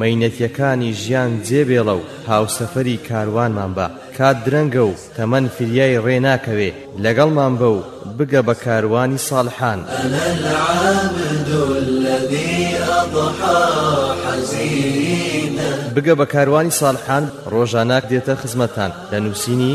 مەینەتیەکانی ژیان جێ بێڵە و هاوسەفەری کاروانمان بە، کات درەنگە و تەمەن فریای ڕێ ناکەوێ، لەگەڵمان بە و بگە بە کاروانی ساڵحان. انا العبد الذی اضحی حزینا. بگە بە کاروانی ساڵحان ڕۆژاناک دێتە خزمەتتان لە نووسینی،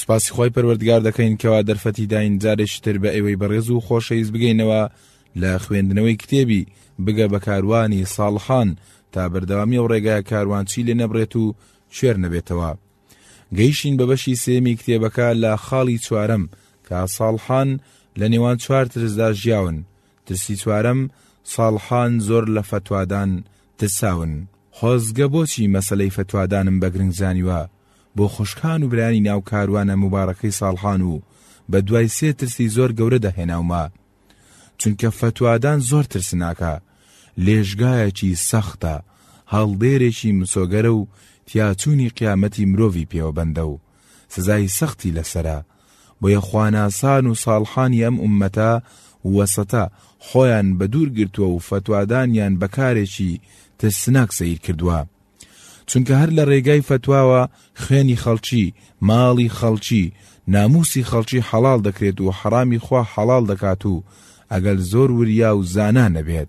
سوپاسی خوای پەروەردگار دەکەین کەوا دەرفەتی داین جارێکی تر بە ئێوەی بەڕێز و خۆشەویست بگەینەوە لە خوێندنەوەی کتێبی بگە بە کاروانی ساڵحان تا بەردەوامی ئەو ڕێگای کاروانچی لێ نەبرێت و کوێر نەبێتەوە گەیشتین بە بەشی سێمی کتێبەکە لە خاڵی چوارەم کە ساڵحان لە نێوان چوار ترسدا ژیاون ترسی چوارەم، ساڵحان زۆر لە فەتوادان ترساون، خۆزگە بۆچی مەسەلەی فەتوادانم بە گرنگ زانیوە، بۆ خوشکان و برایانی ناو کاروانە موباڕەکەی ساڵحان و بە دوای سێ ترسی زۆر گەورە دەهێناومە، چونکە فەتوادان زۆر ترسناکە، لێژگایەکی سەختە، هەڵدێرێکی مسۆگەرە و تیاچوونی قیامەتی مرۆڤی پێوە بەندە و سزای سەختی لەسەرە، بۆیە خواناسان و ساڵحانی ئەم ئوممەتە وەسەتە خۆیان بە دوور گرتووە و فەتوادانیان بە کارێکی ترسناک سەیر کردووە. چونکە هەر لە رێگای فەتواوە خوێنی خەڵکی، ماڵی خەڵکی، نامووسی خەڵکی حەڵاڵ دەکرێت و حەڕامی خوا حەڵاڵ دەکات و ئەگەر زۆر وریا و زانا نەبێت.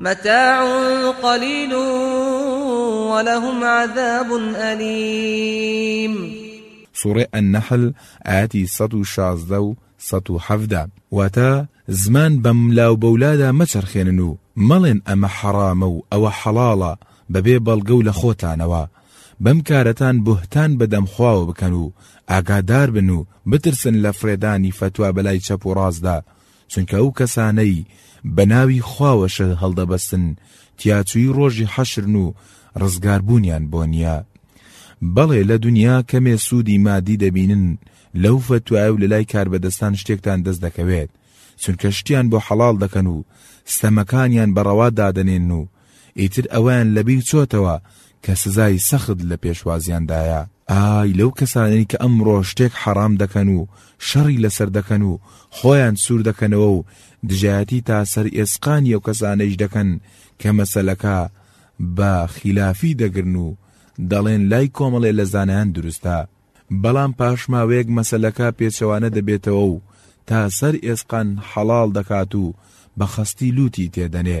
متاع قلیل ولهم عذاب الیم سورەی النحل ئایەتی سەد و شازدە و سەد و حەڤدە واتە، زمان بەملا و بەولادا مەچەرخێنن و مەڵێن ئەمە حەڕامە و ئەوە حەڵاڵە بەبێ بەڵگە و لەخۆتانەوە بەم کارەتان بوهتان بەدەم خواوە بکەن و ئاگاداربن و بترسن لە فڕێدانی فەتوا بەلای چەپ و ڕاستدا چونکە ئەو کەسانەی بە ناوی خواوە شەر هەڵدەبەستن تیاچووی ڕۆژی حەشرن و ڕزگاربوونیان بۆ نییە بەڵێ لە دنیا کەمێ سوودی مادی دەبینن لەو فەتوایە و لە لای کاربەدەستان شتێکتان دەست دەکەوێت چونکە شتیان بۆ حەڵال دەکەن و ستەمەکانیان بەڕەوا دادەنێن و ئیتر ئەوەیان لەبیر چۆتەوە کە سزای سەخت لە پێشوازیاندایە. ئای لەو کەسانەی کە ئەمڕۆ شتێک حەڕام دەکەن و شەڕی لەسەر دەکەن و خۆیان سوور دەکەنەوە و دژایەتی تا سەر ئێسقانی ئەو کەسانەیش دەکەن کە مەسەلەکە بە خیلافی دەگرن و دەڵێن لای کۆمەڵێ لە زانایان دروستە بەڵام پاش ماوەیەک مەسەلەکە پێچەوانە دەبێتەوە و تا سەر ئێسقان حەڵاڵ دەکات و بە خەستی لووتی تێدەنێ.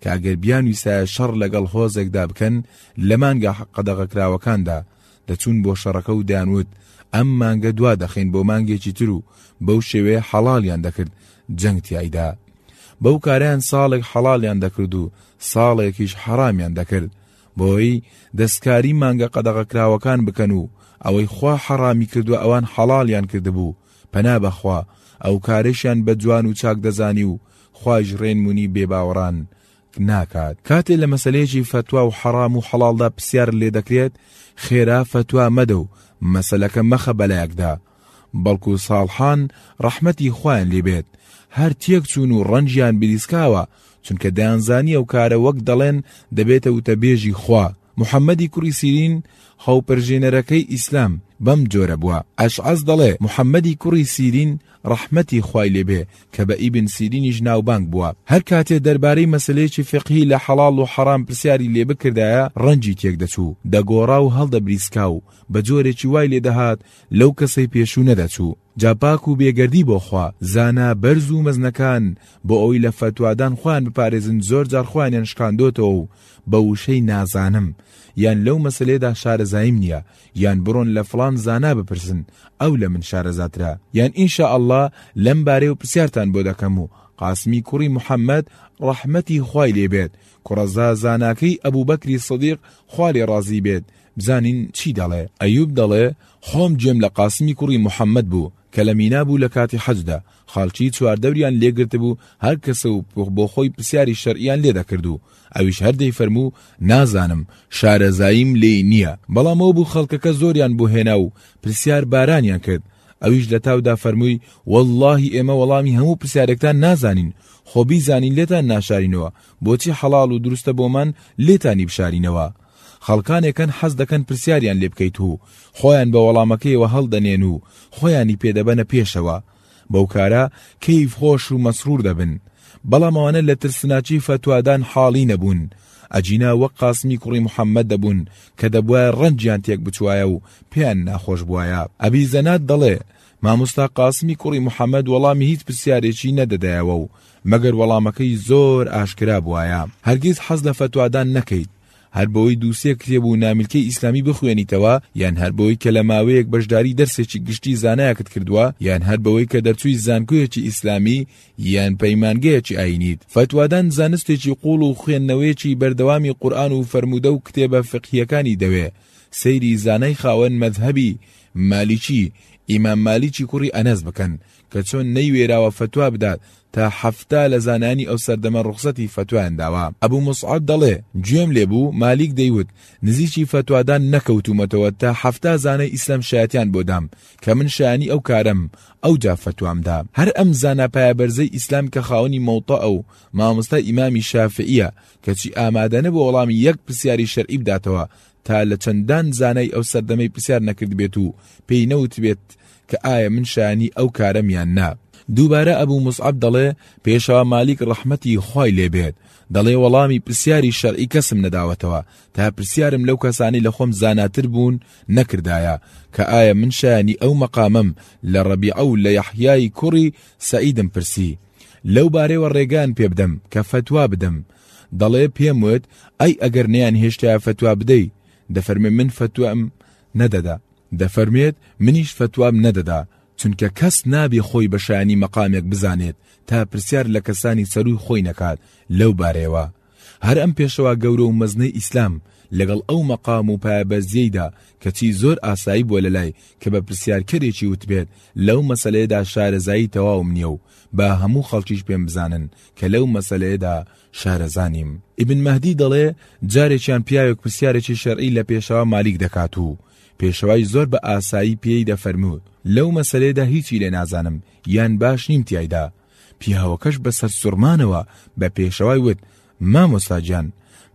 کە ئەگەر بیانویستایە شەڕ لەگەڵ هۆزێکدا بکەن لە مانگا قەدەغەکراوەکاندا دەچوون بۆ شەڕەکە و دەیانوت ئەم مانگە دوا دەخین بۆ مانگێکی تر و بەو شێوەیە حەڵالیان دەکرد جەنگ تایدا بەو کاریان ساڵێک حەڵالیان دەکرد و ساڵێکیش حەرامیان دەکرد بۆی دەستکاری مانگە قەدەغەکراوەکان بکەن و ئەوەی خوا حەڕامی کردووە ئەوان حەڵالیان کردبوو پەنا بەخوا ئەوکارەشیان بەجوان و چاک دەزانی و خوایش ڕێنمونی بێ باوەڕان ناکات کاتێ لە مەسەلەیەکی فەتوا و حەڕام و حەڵاڵدا پرسیارت لێ دەکرێت خێرا فەتوا مەدە و مەسەلەکە مەخە بەلایەکدا بەڵکو ساڵحان ڕەحمەتی خوایان لێ بێت هەر تێک چوون و ڕەنجیان بریسکاوە چونکە دەیانزانی ئەو کارە وەک دەڵێن دەبێتە وتەبێژی خوا، محەمەدی کوڕی سیرین هەوپەرژێنەرەکەی ئیسلام بەم جۆرە بوە، ئەشعەس دەڵێ محەمەدی کوڕی سیرین ڕەحمەتی خوای لێ بێ کە بە ئیبن سیرینیش ناوبانگ بوە هەر کاتێ دەربارەی مەسەلەیەکی فیقهی لە حەڵاڵ و حەڕام پرسیاری لێ بکردایە ڕەنجی تێک دەچو، دەگۆڕا و هەڵدەبریسکا و بە جۆرێکی وای لێ دەهات لەو کەسەی پێشو نەدەچو. جا پاک و بێگەردی بۆ خوا، زانا بەرز و مەزنەکان بۆ ئەوەی لە فەتوادان خۆیان بپارێزن زۆر جار خۆیانیان شکاندۆتەوە و بە وشەی نازانم یان لەو مەسەلەیەدا شارەزاییم نیە یان بڕۆن لە فڵان زانا بپرسن ئەو لە من شارەزاترە یان ان شاء اللە لەم بارەیەوە پرسیارتان بۆ دەکەم و قاسمی کوڕی محەمەد ڕەحمەتی خوای لێ بێت کوڕەزا زاناکەی ئەبوبەکری سدیق خوا لێ ڕازی بێت بزانین چی دەڵێ، ئەیوب دەڵێ، خۆم گوێم لە قاسمی کوڕی موحەممەد بوو کە لە مینا بوو لە کاتی حەجدا، خەڵکی چواردەوریان لێ گرتبوو هەر کەسە و بۆ خۆی پرسیاری شەرعیان لێ دەکرد و ئەویش هەر دەیفەرموو نازانم، شارەزاییم لێی نییە، بەڵام ئەو بوو خەڵکەکە زۆریان بۆ هێنا و پرسیار بارانیان کرد، ئەویش لە تاودا فەرمووی، وەڵڵاهی ئێمە وەڵامی هەموو پرسیارێکتان نازانین، خۆ بیزانین لێتان ناشارینەوە، بۆچی حەڵاڵ و دروستە بۆمان لێتانی بشارینەوە؟ خەڵکانێک هەن حەز دەکەن پرسیاریان لێ بکەیت و خۆیان بە وەڵامەکەیەوە هەڵدەنێن و خۆیانی پێ دەبەنە پێشەوە، بەو کارە کەیف خۆش و مەسرور دەبن، بەڵام ئەوانە لە ترسناکی فەتوادان حاڵی نەبوون، ئەگینا وەک قاسمی کوڕی محەمەد دەبوون کە دەبوایە ڕەنجیان تێک بچوایە و پێیان ناخۆش بوایە. ئەبی زەنات دەڵێ، مامۆستا قاسمی کوڕی محەمەد وەڵامی هیچ پرسیارێکی نەدەدایەوە و مەگەر وەڵامەکەی زۆر ئاشکرا بوایە هەرگیز حەز لە فەتوادان نەکەیت، هەر بەوەی دوو سێ کتێب و نامیلکەی ئیسلامی بخوێنیتەوە یان هەر بەوەی کە لە ماوەیەک بەشداری دەرسێکی گشتی زانایەکت کردووە یان هەر بەوەی کە دەرچووی زانکۆیەکی ئیسلامی یان پەیمانگەیەکی ئاینیت، فەتوادان زانستێکی قوڵ و خوێندنەوەیەکی بەردەوامی قورئان و فەرموودە و کتێبە فیقهییەکانی دەوێ، سەیری زانای خاوەن مەزهەبی، مالیکی، ئیمام مالیکی کوڕی ئەنەس بکەن کە چۆن نەیوێراوە فەتوا بدات تا حەفتا لە زانایانی ئەو سەردەمە ڕوخسەتی فەتوایان داوە ئەبو موسعەب دەڵێ گوێم لێ بوو مالیک دەیوت نزیکی فەتوادان نەکەوتوومەتەوە تا حەفتا زانای ئیسلام شایەتیان بۆ دام کە من شایانی ئەو کارەم ئەوجا فەتوام دا هەر ئەم زانا پایەبەرزەی ئیسلام کە خاوەنی مەوتەئە و مامۆستای ئیمامی شافعیە کەچی ئامادە نەبوو وەڵامی یەک پرسیاری شەرعی بداتەوە تا لە چەندان زانای ئەو سەردەمەی پرسیار نەکردبێت و پێی نەوتبێت کە ئایا من شایانی ئەو کارەم یان نا دووبارە ئەبوو مسعب دەڵێ پێشەوا مالیک ڕەحمەتی خوای لێبێت دەڵێ وەڵامی پرسیاری شەرعی کەسم نەداوەتەوە تا پرسیارم لەو کەسانی لە خۆم زاناتر بوون نەکردایە کە ئایا من شایانی ئەو مەقامم لە ڕەبیعە و لە یەحیای کوڕی سەعیدم پرسی لەو بارەوە ڕێگان پێبدەم کە فتوا بدەم دەڵێ پێم وت ئەی ئەگەر نەیانهێشتایە فەتوا بدەی، دەفەرمێ من فەتوام نەدەدا، دەفەرمێت منیش فەتوام نەدەدا، چونکە کەس نابێ خۆی بە شایانی مەقامێک بزانێت تا پرسیار لە کەسانی سەرووی خۆی نەکات لەو بارەیەوە، هەر ئەم پێشەوا گەورە و مەزنەی ئیسلام لەگەڵ ئەو مەقام و پایەبەرزییەیدا کەچی زۆر ئاسایی بووە لەلای کە بە پرسیارکەرێکی وتبێت لەو مەسەلەیەدا شارەزایی تەواوم نییە و با هەموو خەڵکیش پێم بزانن کە لەو مەسەلەیەدا شارەزا نیم، ئیبن مەهدی دەڵێ، جارێکیان پیاوێک پرسیارێکی شەرعی لە پێشەوا مالیک دەکات و پێشەوای زۆر بە ئاسایی پێی دەفەرموو، لەو مەسەلەیەدا هیچی لێ نازانم یان باش نیم تیایدا، پیاوەکەش بە سەرسوڕمانەوە بە پێشەوای وت، مامۆستا گیان!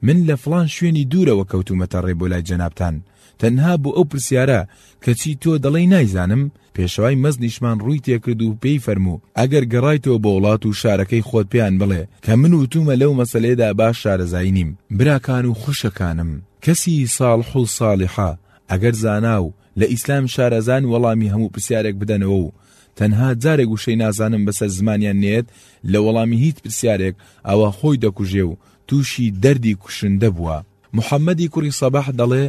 من لە فڵان شوێنی دوورەوە کەوتوومەتە ڕێ بۆ لای جەنابتان، تەنها بۆ ئەو پرسیارە کەچی تۆ دەڵێی نایزانم؟ پێشەوای مەزنیشمان ڕووی تێکرد و پێی فەرموو، ئەگەر گەڕایتەوە بۆ وڵات و شارەکەی خۆت پێیان بڵێ کە من وتوومە لەو مەسەلەیەدا باش شارەزایی نیم، براکان و خوشکەکانم، کەسی ساڵح و ساڵحە، ئەگەر زانا و لە ئیسلام شارەزان وەڵامی هەموو پرسیارێک بدەنەوە و تەنها جارێک وشەی نازانم بەسەر زمانیان نێت لە وەڵامی هیچ پرسیارێک، ئەوا خۆی دەکوژێ و تووشی دەردی کوشندە بووە. محەمەدی کوڕی سەباح دەڵێ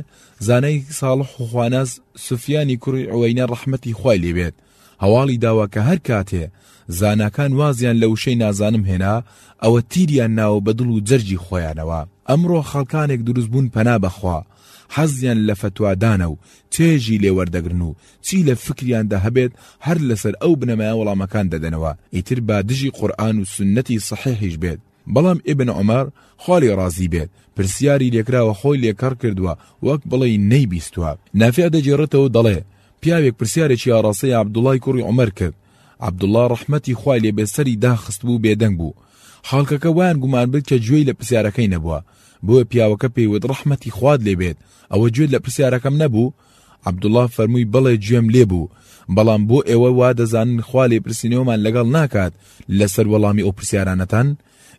زانای ساڵح و خواناس سفیانی کوڕی ئەوەینە ڕەحمەتی خوای لێبێت هەواڵی داوە کە هەر کاتێ زاناکان وازیان لە وشەی نازانم هێنا ئەوە تیریان ناوە بە دڵ و جەرگی خۆیانەوە ئەمڕۆ خەڵکانێک دروست بوون پەنا بەخوا حەزیان لە فتوادانە و چێژی لێوەردەگرن و چی لە فکریاندا هەبێت هەر لەسەر ئەو بنەمایە وەڵامەکان دەدەنەوە ئیتر با دژی قورآن و سنەتی صحیحیش بێت بەڵام ئیبن عومەر، خوا لێی ڕازی بێت، پرسیاری لێکراوە خۆی لێ کەڕ کردووە وەک بڵێی نەیبیستووە، نافیع دەگێڕێتەوە دەڵێ، پیاوێک پرسیارێکی ئاڕاستەی عەبدوڵڵای کوڕی عومەر کرد، عەبدوڵڵا ڕەحمەتی خوای لێ بێت سەری داخستبوو بێدەنگ بوو، خەڵکەکە وایان گومان برد کە گوێی لە پرسیارەکەی نەبووە، بۆیە پیاوەکە پێی وت ڕەحمەتی خوات لێ بێت ئەوە گوێت لە پرسیارەکەم نەبوو؟ عەبدوڵا فەرمووی بەڵێ گوێم لێ بوو، بەڵام بۆ ئێوە وا دەزانن خوا لێپرسینەوەمان لەگەڵ ناکات لەسەر وەڵامی ئەو پرسیارانەتان؟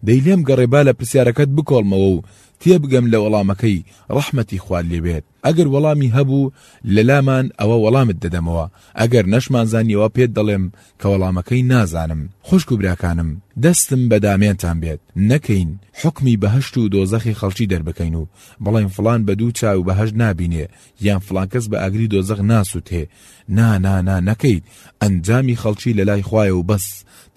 دەی لێم گەڕێ با لە پرسیارەکەت بکۆڵمەوە و تێبگەم لە وەڵامەکەی، ڕەحمەتی خوات لێ بێت، ئەگەر وەڵامی هەبوو لە لامان ئەوە وەڵامت دەدەمەوە، ئەگەر نەشمان زانی ئەوە پێت دەڵێم کە وەڵامەکەی نازانم. خوشک و براکانم دەستم بە دامێنتان بێت نەکەین حوکمی بەهەشت و دۆزەخی خەڵکی دەربکەین و بڵێن فڵان بە دوو چاو بەهەشت نابینێ یان فڵان کەس بە ئاگری دۆزەخ ناسووتێ نا نا نا نەکەیت ئەنجامی خەڵکی لە لای خوایە و بەس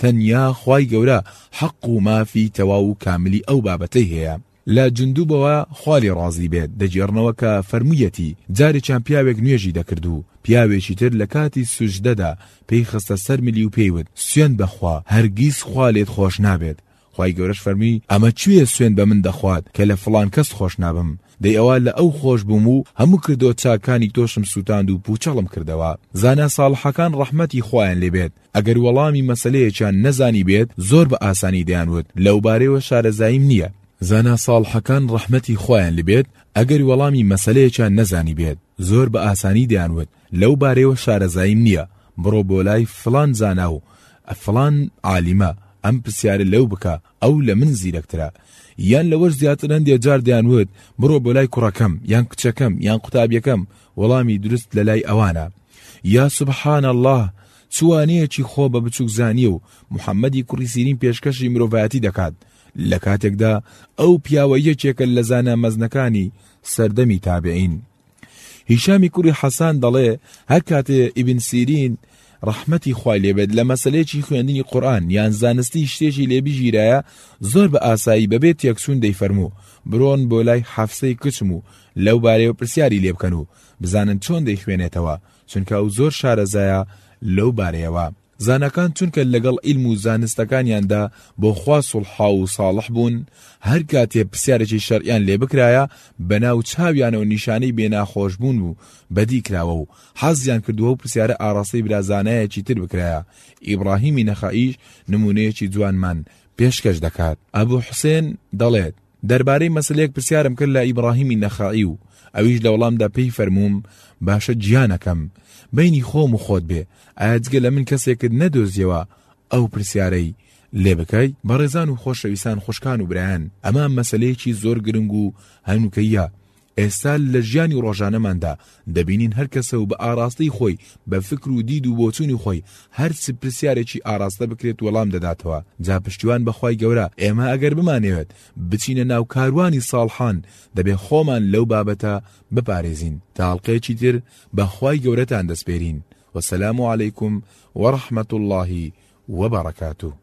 تەنیا خوای گەورە حەق و مافی تەواو و کاملی ئەو بابەتەی هەیە لە جندوبەوە خوا لێ ڕازی بێت دەگێڕنەوە کە فەرموویەتی جارێکیان پیاوێک نوێژی دەکرد و پیاوێکی تر لە کاتی سوژدەدا پێی خستە سەر ملی و پێیوت سوێن بەخوا هەرگیز خوا لێت خۆش نابێت خوای گەورەش فەرموی، ئەمە چویە سوێند بە من دەخوات کە لە فڵان کەس خۆش نابم، دەی ئەوا لە ئەو خۆش بوم و هەموو کردۆ چاکانی تۆشم سوتاند و پوچەڵم کردەوە. زانا ساڵحەکان ڕەحمەتی خوایان لێ بێت ئەگەر وەڵامی مەسەلەیەکیان نەزانی بێت زۆر بە ئاسانی دەیان وت لەوبارەیەوە شارەزاییم نیە، زانا ساڵحەکان ڕەحمەتی خوایان لێ بێت ئەگەر وەڵامی مەسەلەیەکیان نەزانی بێت زۆر بە ئاسانی دەیان وت لەو بارەیەوە شارەزاییم نییە، بڕۆ بۆ لای فڵان زانا و فڵان عالیمە ئەم پرسیارە لەو بکە، ئەو لە من زیرەکترە. یان لەوەش زیاتر هەندێ جار دەیانوت بڕۆ بۆ لای کوڕەکەم یان کچەکەم یان قوتابیەکەم، وەڵامی دروست لە لای ئەوانە. یا سبحان اللە، چ وانەیەکی خۆ بە بچووکزانی و محەممەدی کوڕی سیرین پێشکەشی مرۆڤایەتی دەکات، لە کاتێکدا ئەو پیاوە یەکێکە لە زانا مەزنەکانی سەردەمی تابعین. هیشامی کوڕی حەسان دەڵێ هەر کاتێ ئیبن سیرین ڕەحمەتی خوای لێبێت لە مەسلەیەکی خوێندنی قورآن یان زانستی شتێکی لێ بگیرایە زۆر بە ئاسایی بەبێ تێکسون دەیفەرموو برۆن بۆ لای حەفسەی کچم و لەو بارەیەوە پرسیاری لێ بکەن و بزانن چۆن دەیخوێنێتەوە چونکە ئەو زۆر شارەزایە لەو بارەیەوە زاناکان چونکە لەگەڵ عیلم و زانستەکانیاندا بۆ خوا سوڵحاو و ساڵح بوون، هەر کاتێ پرسیارێکی شەرعیان لێ بکرایە، بە ناو چاویانەوە نیشانەی بێ ناخۆش بوون و بەدی کراوە و حەزیان کردووە ئەو پرسیارە ئاڕاستەی برا زانایەکی تر بکرایە، ئیبڕاهیمی نەخەعیش نموونەیەکی جوانمان پێشکەش دەکات. ئەبو حوسێن دەڵێت. دەربارەی مەسەلەیەک پرسیارم کرد لە ئیبڕاهیمی نەخەعی و ئەویش لە وەڵامدا پێی فەرمووم، باشە گیانەکەم، بەینی خۆم و خۆت بێ، ئایا جگە لە من کەسێکت نەدۆزییەوە ئەو پرسیارەی لێ بکەی؟ بەڕێزان و خۆشەویستان خوشکان و برایان، ئەمە مەسەلەیەکی زۆر گرنگ و هەنووکەییە، ئێستا لە ژیانی ڕۆژانەماندا دەبینین هەر کەسە و بە ئاراستەی خۆی بە فکر و دید و بۆچوونی خۆی هەر چ پرسیارێکی ئاراستە بکرێت وەڵام دەداتەوە جا پشتیوان بە خوای گەورە ئێمە ئەگەر بمانەوێت بچینە ناو کاروانی ساڵحان دەبێ خۆمان لەو بابەتە بپارێزین تا هەڵقەیەکی تر بە خوای گەورەتان دەسپێرین وسلام علیکم وەڕەحمەت اللهی وبرکاته